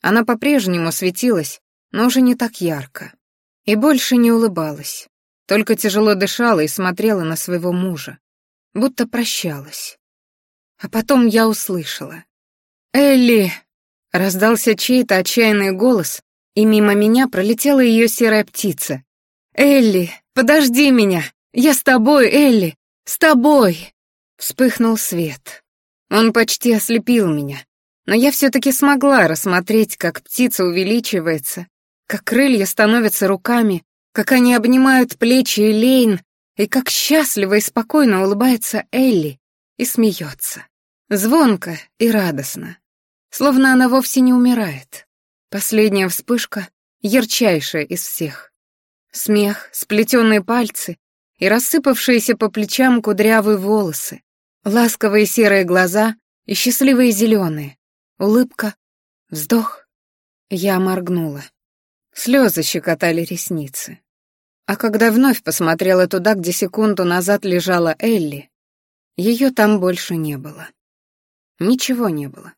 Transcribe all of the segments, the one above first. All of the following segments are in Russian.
Она по-прежнему светилась, но уже не так ярко. И больше не улыбалась, только тяжело дышала и смотрела на своего мужа, будто прощалась. А потом я услышала. «Элли!» — раздался чей-то отчаянный голос, и мимо меня пролетела ее серая птица. «Элли, подожди меня! Я с тобой, Элли! С тобой!» Вспыхнул свет. Он почти ослепил меня, но я все-таки смогла рассмотреть, как птица увеличивается, как крылья становятся руками, как они обнимают плечи Элейн, и как счастливо и спокойно улыбается Элли и смеется. Звонко и радостно, словно она вовсе не умирает. Последняя вспышка — ярчайшая из всех. Смех, сплетенные пальцы и рассыпавшиеся по плечам кудрявые волосы, ласковые серые глаза и счастливые зеленые, улыбка, вздох. Я моргнула. Слезы щекотали ресницы. А когда вновь посмотрела туда, где секунду назад лежала Элли, ее там больше не было. Ничего не было.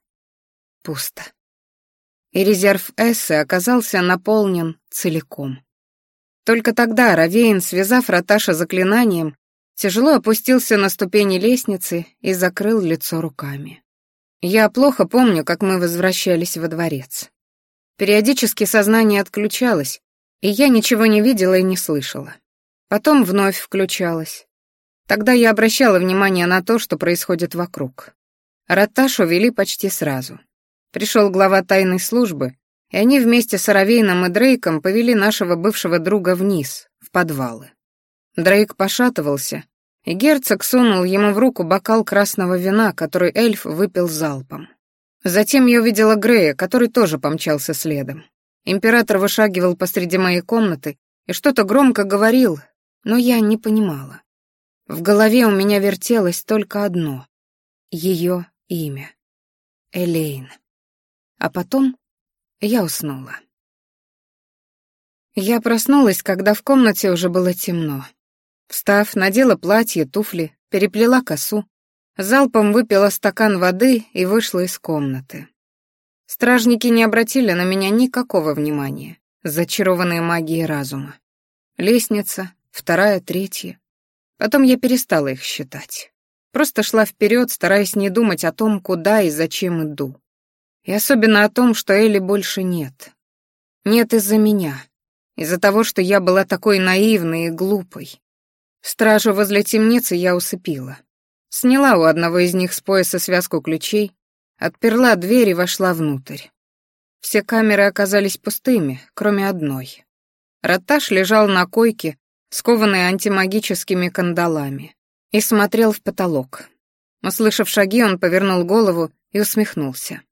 Пусто. И резерв Эссы оказался наполнен целиком. Только тогда Равейн, связав Раташа заклинанием, тяжело опустился на ступени лестницы и закрыл лицо руками. Я плохо помню, как мы возвращались во дворец. Периодически сознание отключалось, и я ничего не видела и не слышала. Потом вновь включалось. Тогда я обращала внимание на то, что происходит вокруг. Ратташу вели почти сразу. Пришел глава тайной службы, и они вместе с Аравейном и Дрейком повели нашего бывшего друга вниз, в подвалы. Дрейк пошатывался, и герцог сунул ему в руку бокал красного вина, который эльф выпил залпом. Затем я увидела Грея, который тоже помчался следом. Император вышагивал посреди моей комнаты и что-то громко говорил, но я не понимала. В голове у меня вертелось только одно — ее имя. Элейн. А потом я уснула. Я проснулась, когда в комнате уже было темно. Встав, надела платье, туфли, переплела косу, залпом выпила стакан воды и вышла из комнаты. Стражники не обратили на меня никакого внимания, зачарованные магией разума. Лестница, вторая, третья. Потом я перестала их считать. Просто шла вперед, стараясь не думать о том, куда и зачем иду. И особенно о том, что Элли больше нет. Нет из-за меня. Из-за того, что я была такой наивной и глупой. Стражу возле темницы я усыпила. Сняла у одного из них с пояса связку ключей, отперла дверь и вошла внутрь. Все камеры оказались пустыми, кроме одной. Роташ лежал на койке, скованный антимагическими кандалами, и смотрел в потолок. Услышав шаги, он повернул голову и усмехнулся.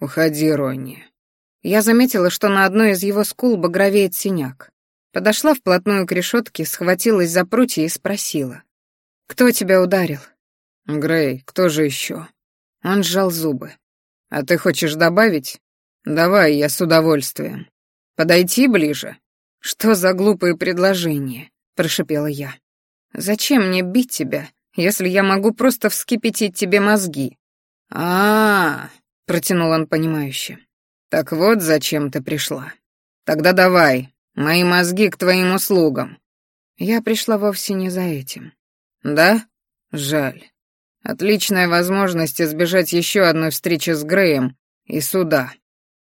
«Уходи, Ронни». Я заметила, что на одной из его скул багровеет синяк. Подошла вплотную к решетке, схватилась за прутья и спросила. «Кто тебя ударил?» «Грей, кто же еще?» Он сжал зубы. «А ты хочешь добавить? Давай, я с удовольствием. Подойти ближе?» «Что за глупые предложения?» — прошипела я. «Зачем мне бить тебя, если я могу просто вскипятить тебе мозги?» «А-а-а!» протянул он понимающе. «Так вот зачем ты пришла. Тогда давай, мои мозги к твоим услугам». Я пришла вовсе не за этим. «Да? Жаль. Отличная возможность избежать еще одной встречи с Греем и суда.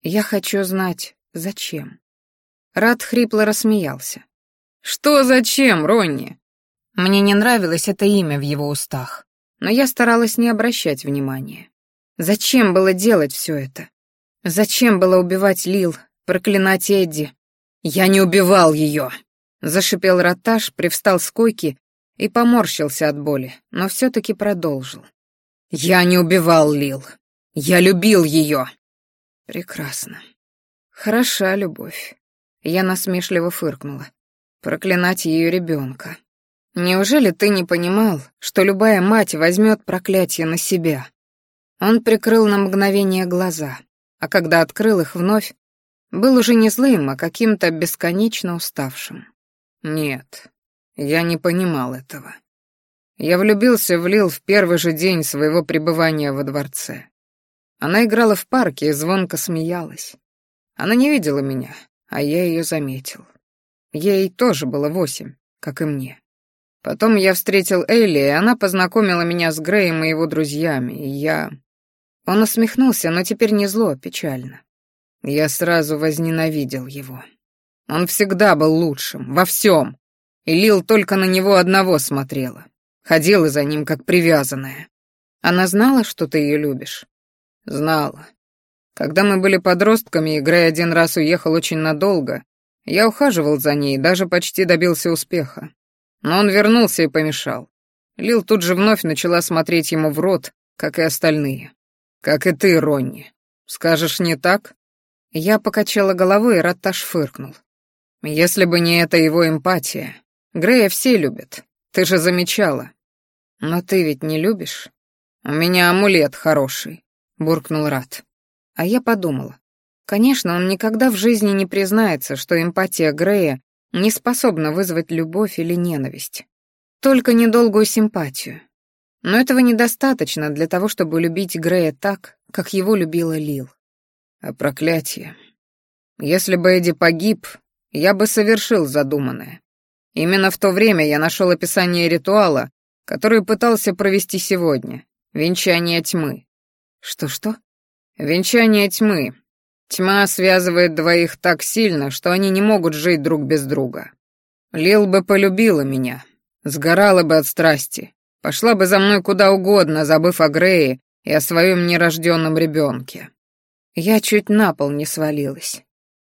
Я хочу знать, зачем». Рад хрипло рассмеялся. «Что зачем, Ронни?» Мне не нравилось это имя в его устах, но я старалась не обращать внимания. Зачем было делать все это? Зачем было убивать Лил, проклинать Эдди? Я не убивал ее! Зашипел Роташ, привстал с койки и поморщился от боли, но все-таки продолжил. Я не убивал Лил. Я любил ее. Прекрасно. Хороша любовь. Я насмешливо фыркнула. Проклинать ее ребенка. Неужели ты не понимал, что любая мать возьмет проклятие на себя? Он прикрыл на мгновение глаза, а когда открыл их вновь, был уже не злым, а каким-то бесконечно уставшим. Нет, я не понимал этого. Я влюбился в Лил в первый же день своего пребывания во дворце. Она играла в парке и звонко смеялась. Она не видела меня, а я ее заметил. Ей тоже было восемь, как и мне. Потом я встретил Элли, и она познакомила меня с Греем и его друзьями, и я... Он усмехнулся, но теперь не зло, а печально. Я сразу возненавидел его. Он всегда был лучшим, во всем. И Лил только на него одного смотрела. Ходила за ним, как привязанная. Она знала, что ты ее любишь? Знала. Когда мы были подростками, и Грей один раз уехал очень надолго, я ухаживал за ней, даже почти добился успеха. Но он вернулся и помешал. Лил тут же вновь начала смотреть ему в рот, как и остальные. Как и ты, Ронни. Скажешь, не так? Я покачала головой, и Ратташ фыркнул. Если бы не эта его эмпатия. Грея все любят. Ты же замечала. Но ты ведь не любишь? У меня амулет хороший, буркнул Рат. А я подумала. Конечно, он никогда в жизни не признается, что эмпатия Грея не способна вызвать любовь или ненависть. Только недолгую симпатию. Но этого недостаточно для того, чтобы любить Грея так, как его любила Лил. А проклятие. Если бы Эдди погиб, я бы совершил задуманное. Именно в то время я нашел описание ритуала, который пытался провести сегодня. Венчание тьмы. Что-что? Венчание тьмы. Тьма связывает двоих так сильно, что они не могут жить друг без друга. Лил бы полюбила меня, сгорала бы от страсти, пошла бы за мной куда угодно, забыв о Грее и о своем нерожденном ребенке. Я чуть на пол не свалилась.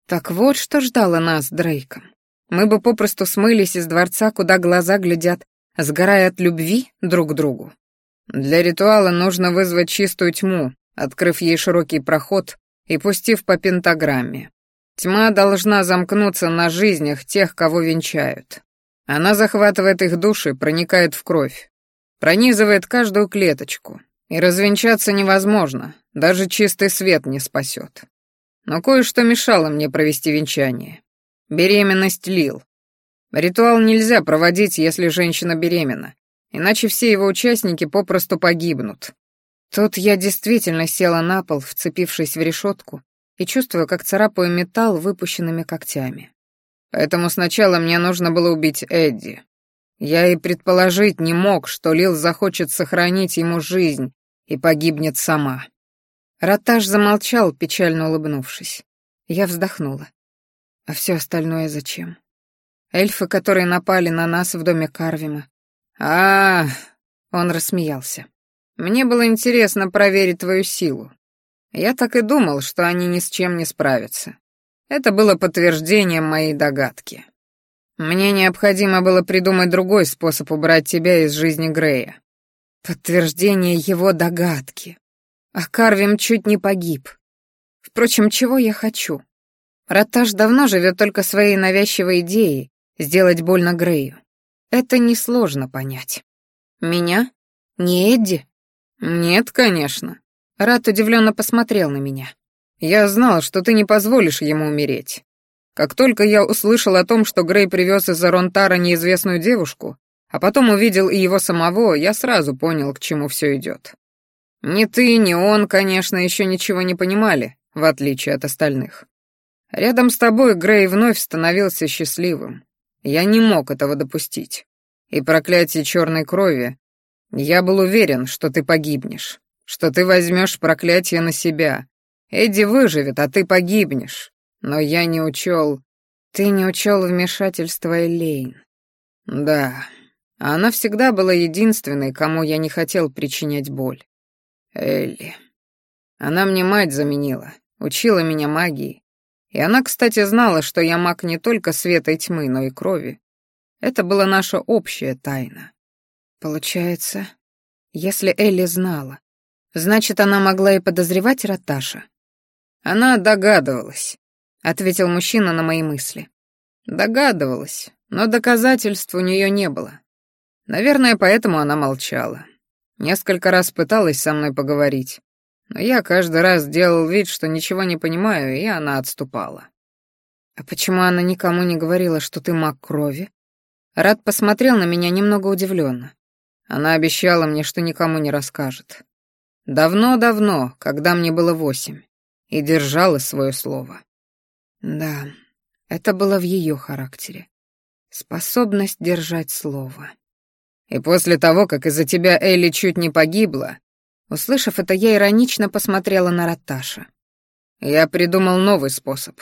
Так вот, что ждало нас Дрейком. Мы бы попросту смылись из дворца, куда глаза глядят, сгорая от любви друг к другу. Для ритуала нужно вызвать чистую тьму, открыв ей широкий проход и пустив по пентаграмме. Тьма должна замкнуться на жизнях тех, кого венчают. Она захватывает их души, проникает в кровь, пронизывает каждую клеточку. И развенчаться невозможно, даже чистый свет не спасет. Но кое-что мешало мне провести венчание. Беременность Лил. Ритуал нельзя проводить, если женщина беременна, иначе все его участники попросту погибнут. Тут я действительно села на пол, вцепившись в решетку, и чувствую, как царапаю металл выпущенными когтями. Поэтому сначала мне нужно было убить Эдди. Я и предположить не мог, что Лил захочет сохранить ему жизнь и погибнет сама. Ротаж замолчал, печально улыбнувшись. Я вздохнула. А все остальное зачем? Эльфы, которые напали на нас в доме Карвима. А, -а, -а он рассмеялся. Мне было интересно проверить твою силу. Я так и думал, что они ни с чем не справятся. Это было подтверждением моей догадки. Мне необходимо было придумать другой способ убрать тебя из жизни Грея. Подтверждение его догадки. А Карвим чуть не погиб. Впрочем, чего я хочу? Раташ давно живет только своей навязчивой идеей сделать больно Грею. Это несложно понять. Меня? Не Эдди? «Нет, конечно». Рат удивленно посмотрел на меня. «Я знал, что ты не позволишь ему умереть. Как только я услышал о том, что Грей привез из Аронтара неизвестную девушку, а потом увидел и его самого, я сразу понял, к чему все идет. Ни ты, ни он, конечно, еще ничего не понимали, в отличие от остальных. Рядом с тобой Грей вновь становился счастливым. Я не мог этого допустить. И проклятие черной крови я был уверен, что ты погибнешь, что ты возьмешь проклятие на себя. Эдди выживет, а ты погибнешь. Но я не учел... Ты не учел вмешательства Элейн. Да, она всегда была единственной, кому я не хотел причинять боль. Элли. Она мне мать заменила, учила меня магии. И она, кстати, знала, что я маг не только света и тьмы, но и крови. Это была наша общая тайна. Получается, если Элли знала, значит, она могла и подозревать Раташа. Она догадывалась, ответил мужчина на мои мысли. Догадывалась, но доказательств у нее не было. Наверное, поэтому она молчала. Несколько раз пыталась со мной поговорить, но я каждый раз делал вид, что ничего не понимаю, и она отступала. А почему она никому не говорила, что ты маг крови? Рад посмотрел на меня немного удивленно. Она обещала мне, что никому не расскажет. Давно-давно, когда мне было восемь, и держала свое слово. Да, это было в ее характере. Способность держать слово. И после того, как из-за тебя Элли чуть не погибла, услышав это, я иронично посмотрела на Раташа. Я придумал новый способ.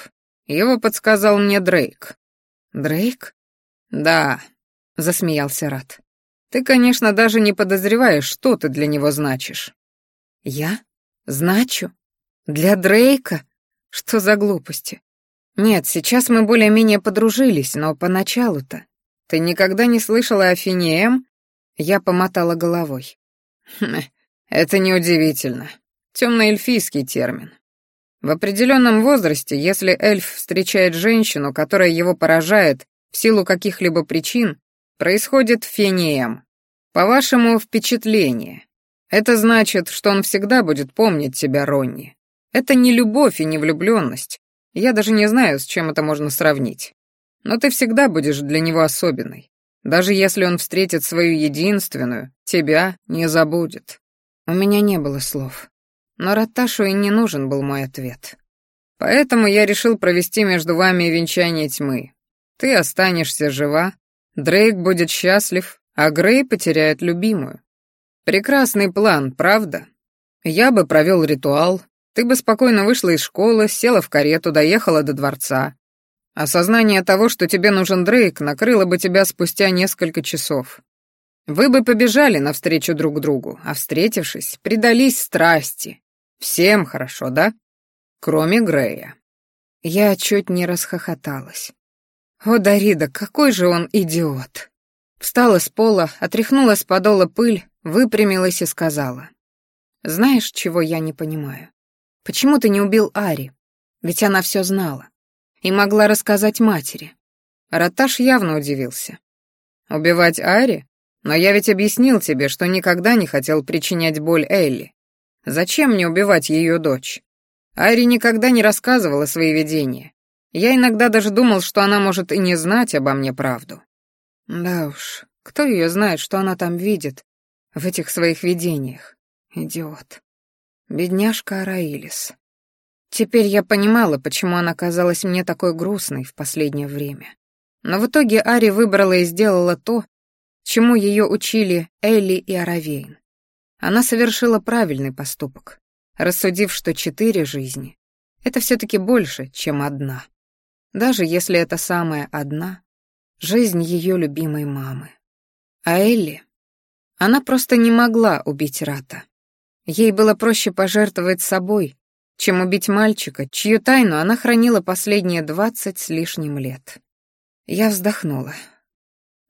Его подсказал мне Дрейк. Дрейк? Да, засмеялся Рат. Ты, конечно, даже не подозреваешь, что ты для него значишь. Я? Значу? Для Дрейка? Что за глупости? Нет, сейчас мы более-менее подружились, но поначалу-то... Ты никогда не слышала о Финеем? Я помотала головой. Хм, это неудивительно. Темноэльфийский термин. В определенном возрасте, если эльф встречает женщину, которая его поражает в силу каких-либо причин, происходит фением. По-вашему, впечатление. Это значит, что он всегда будет помнить тебя, Ронни. Это не любовь и не влюбленность. Я даже не знаю, с чем это можно сравнить. Но ты всегда будешь для него особенной. Даже если он встретит свою единственную, тебя не забудет. У меня не было слов. Но Раташу и не нужен был мой ответ. Поэтому я решил провести между вами венчание тьмы. Ты останешься жива, Дрейк будет счастлив, а Грей потеряет любимую. Прекрасный план, правда? Я бы провел ритуал, ты бы спокойно вышла из школы, села в карету, доехала до дворца, Осознание того, что тебе нужен Дрейк, накрыло бы тебя спустя несколько часов. Вы бы побежали навстречу друг другу, а встретившись, предались страсти. Всем хорошо, да? Кроме Грея. Я чуть не расхохоталась. О, Дарида, какой же он идиот. Встала с пола, отряхнула с подола пыль, выпрямилась и сказала. Знаешь, чего я не понимаю? Почему ты не убил Ари? Ведь она все знала и могла рассказать матери. Раташ явно удивился. «Убивать Ари? Но я ведь объяснил тебе, что никогда не хотел причинять боль Элли. Зачем мне убивать ее дочь? Ари никогда не рассказывала свои видения. Я иногда даже думал, что она может и не знать обо мне правду». «Да уж, кто ее знает, что она там видит в этих своих видениях? Идиот. Бедняжка Араилис. Теперь я понимала, почему она казалась мне такой грустной в последнее время. Но в итоге Ари выбрала и сделала то, чему ее учили Элли и Аравейн. Она совершила правильный поступок, рассудив, что четыре жизни — это все-таки больше, чем одна. Даже если это самая одна — жизнь ее любимой мамы. А Элли? Она просто не могла убить Рата. Ей было проще пожертвовать собой, чем убить мальчика, чью тайну она хранила последние двадцать с лишним лет. Я вздохнула.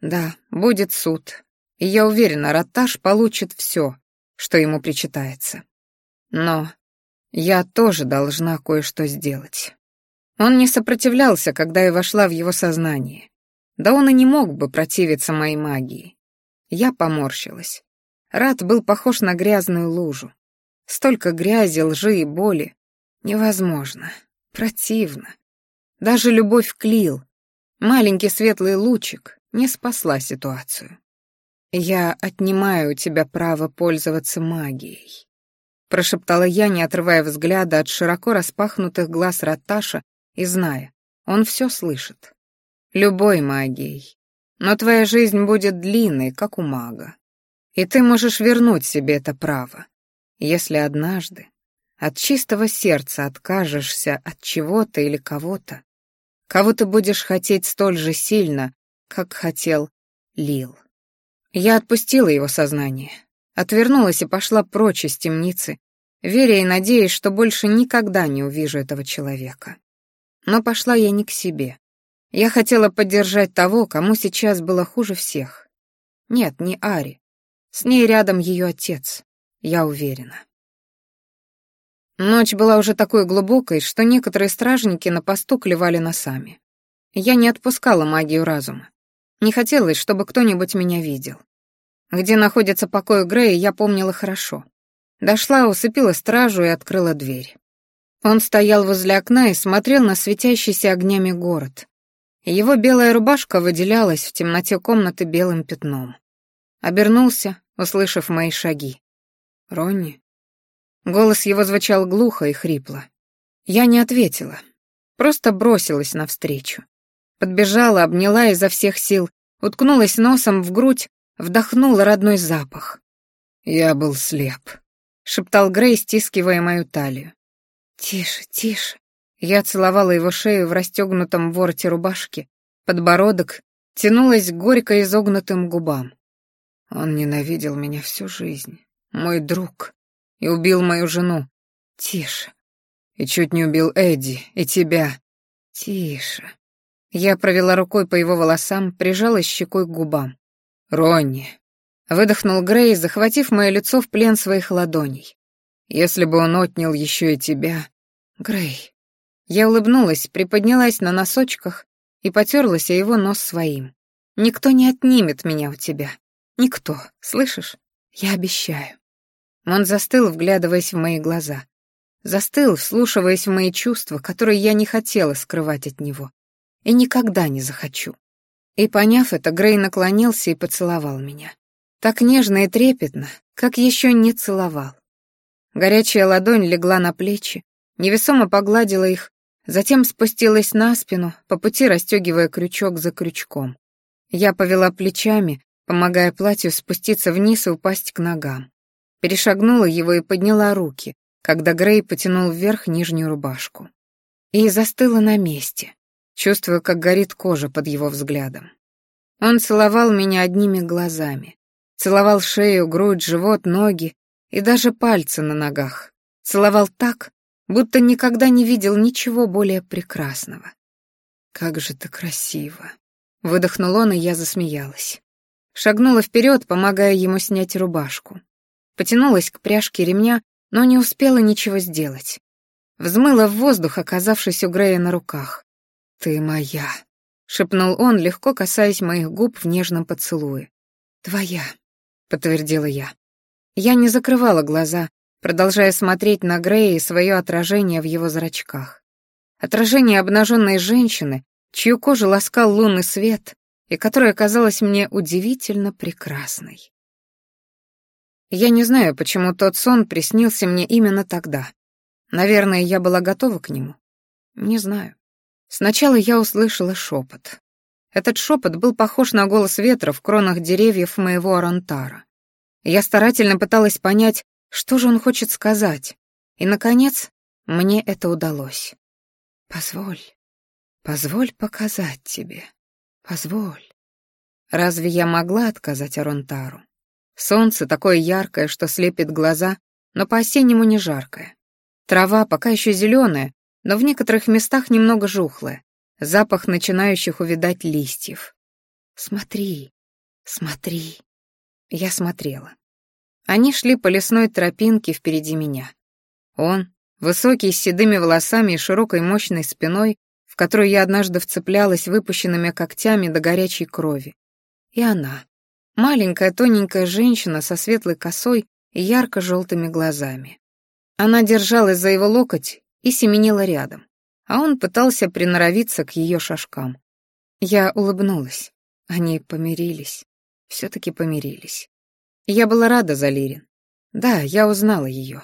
Да, будет суд, и я уверена, Роташ получит все, что ему причитается. Но я тоже должна кое-что сделать. Он не сопротивлялся, когда я вошла в его сознание. Да он и не мог бы противиться моей магии. Я поморщилась. Рат был похож на грязную лужу. Столько грязи, лжи и боли. Невозможно. Противно. Даже любовь к Лил, маленький светлый лучик, не спасла ситуацию. «Я отнимаю у тебя право пользоваться магией», — прошептала я, не отрывая взгляда от широко распахнутых глаз Раташа и зная, он все слышит. «Любой магией. Но твоя жизнь будет длинной, как у мага. И ты можешь вернуть себе это право, если однажды от чистого сердца откажешься от чего-то или кого-то, кого ты будешь хотеть столь же сильно, как хотел Лил. Я отпустила его сознание, отвернулась и пошла прочь из темницы, веря и надеясь, что больше никогда не увижу этого человека. Но пошла я не к себе. Я хотела поддержать того, кому сейчас было хуже всех. Нет, не Ари. С ней рядом ее отец, я уверена. Ночь была уже такой глубокой, что некоторые стражники на посту клевали носами. Я не отпускала магию разума. Не хотелось, чтобы кто-нибудь меня видел. Где находится покой Грея, я помнила хорошо. Дошла, усыпила стражу и открыла дверь. Он стоял возле окна и смотрел на светящийся огнями город. Его белая рубашка выделялась в темноте комнаты белым пятном. Обернулся, услышав мои шаги. «Ронни?» Голос его звучал глухо и хрипло. Я не ответила. Просто бросилась навстречу. Подбежала, обняла изо всех сил, уткнулась носом в грудь, вдохнула родной запах. «Я был слеп», — шептал Грей, стискивая мою талию. «Тише, тише». Я целовала его шею в расстегнутом вороте рубашки, подбородок тянулась к горько изогнутым губам. Он ненавидел меня всю жизнь, мой друг, и убил мою жену. Тише. И чуть не убил Эдди, и тебя. Тише. Я провела рукой по его волосам, прижалась щекой к губам. «Ронни!» Выдохнул Грей, захватив мое лицо в плен своих ладоней. «Если бы он отнял еще и тебя...» «Грей...» Я улыбнулась, приподнялась на носочках и потерлась о его нос своим. «Никто не отнимет меня у тебя. Никто, слышишь? Я обещаю». Он застыл, вглядываясь в мои глаза. Застыл, вслушиваясь в мои чувства, которые я не хотела скрывать от него и никогда не захочу. И поняв это, Грей наклонился и поцеловал меня. Так нежно и трепетно, как еще не целовал. Горячая ладонь легла на плечи, невесомо погладила их, затем спустилась на спину, по пути расстегивая крючок за крючком. Я повела плечами, помогая платью спуститься вниз и упасть к ногам. Перешагнула его и подняла руки, когда Грей потянул вверх нижнюю рубашку. И застыла на месте, чувствуя, как горит кожа под его взглядом. Он целовал меня одними глазами. Целовал шею, грудь, живот, ноги и даже пальцы на ногах. Целовал так, будто никогда не видел ничего более прекрасного. «Как же ты красиво!» Выдохнул он, и я засмеялась. Шагнула вперед, помогая ему снять рубашку. Потянулась к пряжке ремня, но не успела ничего сделать. Взмыла в воздух, оказавшись у Грея на руках. «Ты моя», — шепнул он, легко касаясь моих губ в нежном поцелуе. «Твоя», — подтвердила я. Я не закрывала глаза, продолжая смотреть на Грея и свое отражение в его зрачках. Отражение обнаженной женщины, чью кожу ласкал лунный свет и которая казалась мне удивительно прекрасной. Я не знаю, почему тот сон приснился мне именно тогда. Наверное, я была готова к нему. Не знаю. Сначала я услышала шепот. Этот шепот был похож на голос ветра в кронах деревьев моего Арантара. Я старательно пыталась понять, что же он хочет сказать, и, наконец, мне это удалось. «Позволь, позволь показать тебе, позволь». Разве я могла отказать Аронтару? Солнце такое яркое, что слепит глаза, но по-осеннему не жаркое. Трава пока еще зеленая, но в некоторых местах немного жухлая, запах начинающих увидать листьев. «Смотри, смотри». Я смотрела. Они шли по лесной тропинке впереди меня. Он, высокий, с седыми волосами и широкой мощной спиной, в которую я однажды вцеплялась выпущенными когтями до горячей крови. И она, маленькая тоненькая женщина со светлой косой и ярко-желтыми глазами. Она держалась за его локоть и семенила рядом, а он пытался приноровиться к ее шажкам. Я улыбнулась. Они помирились. Все-таки помирились. Я была рада за Лирин. Да, я узнала ее.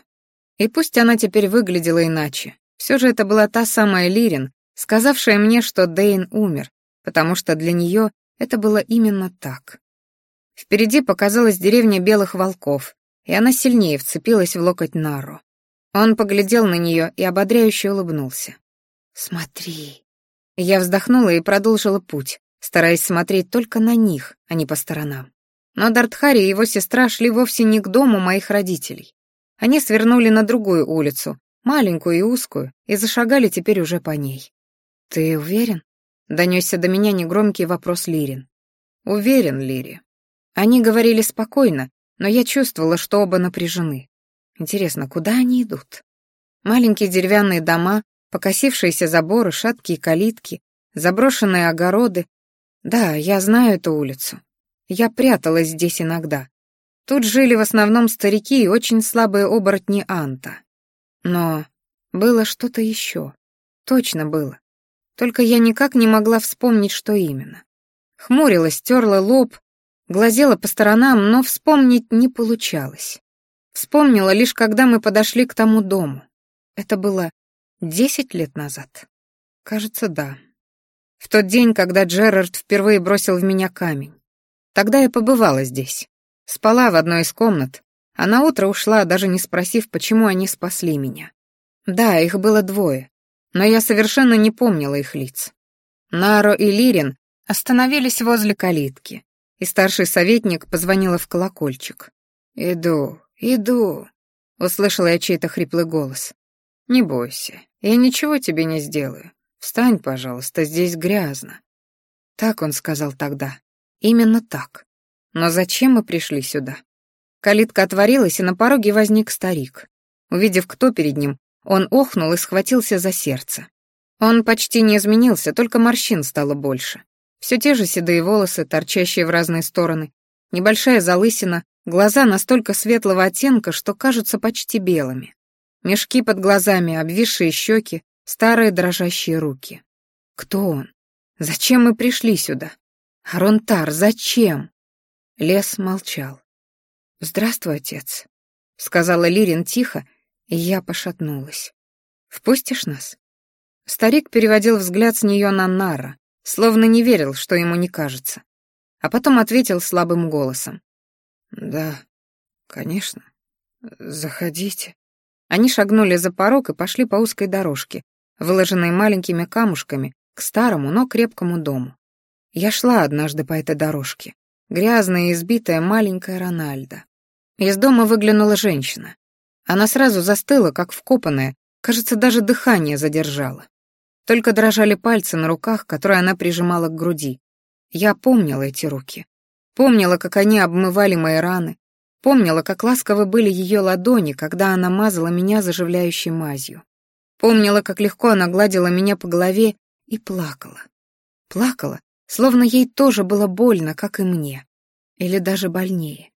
И пусть она теперь выглядела иначе, все же это была та самая Лирин, сказавшая мне, что Дейн умер, потому что для нее это было именно так. Впереди показалась деревня белых волков, и она сильнее вцепилась в локоть Нару. Он поглядел на нее и ободряюще улыбнулся. «Смотри». Я вздохнула и продолжила путь, стараясь смотреть только на них, а не по сторонам. Но Дартхари и его сестра шли вовсе не к дому моих родителей. Они свернули на другую улицу, маленькую и узкую, и зашагали теперь уже по ней. «Ты уверен?» — донесся до меня негромкий вопрос Лирин. «Уверен, Лири». Они говорили спокойно, но я чувствовала, что оба напряжены. Интересно, куда они идут? Маленькие деревянные дома, покосившиеся заборы, шаткие калитки, заброшенные огороды. Да, я знаю эту улицу. Я пряталась здесь иногда. Тут жили в основном старики и очень слабые оборотни Анта. Но было что-то еще. Точно было. Только я никак не могла вспомнить, что именно. Хмурилась, терла лоб, глазела по сторонам, но вспомнить не получалось. Вспомнила лишь, когда мы подошли к тому дому. Это было десять лет назад. Кажется, да. В тот день, когда Джерард впервые бросил в меня камень. Тогда я побывала здесь. Спала в одной из комнат, а на утро ушла, даже не спросив, почему они спасли меня. Да, их было двое, но я совершенно не помнила их лиц. Наро и Лирин остановились возле калитки, и старший советник позвонила в колокольчик. «Иду, иду», — услышала я чей-то хриплый голос. «Не бойся, я ничего тебе не сделаю. Встань, пожалуйста, здесь грязно». Так он сказал тогда. Именно так. Но зачем мы пришли сюда? Калитка отворилась, и на пороге возник старик. Увидев, кто перед ним, он охнул и схватился за сердце. Он почти не изменился, только морщин стало больше. Все те же седые волосы, торчащие в разные стороны, небольшая залысина, глаза настолько светлого оттенка, что кажутся почти белыми. Мешки под глазами, обвисшие щеки, старые дрожащие руки. Кто он? Зачем мы пришли сюда? Аронтар, зачем? Лес молчал. «Здравствуй, отец», — сказала Лирин тихо, и я пошатнулась. «Впустишь нас?» Старик переводил взгляд с нее на Нара, словно не верил, что ему не кажется. А потом ответил слабым голосом. «Да, конечно. Заходите». Они шагнули за порог и пошли по узкой дорожке, выложенной маленькими камушками, к старому, но крепкому дому. Я шла однажды по этой дорожке, грязная и избитая маленькая Рональда. Из дома выглянула женщина. Она сразу застыла, как вкопанная, кажется, даже дыхание задержала. Только дрожали пальцы на руках, которые она прижимала к груди. Я помнила эти руки. Помнила, как они обмывали мои раны. Помнила, как ласковы были ее ладони, когда она мазала меня заживляющей мазью. Помнила, как легко она гладила меня по голове и плакала. Плакала, словно ей тоже было больно, как и мне. Или даже больнее.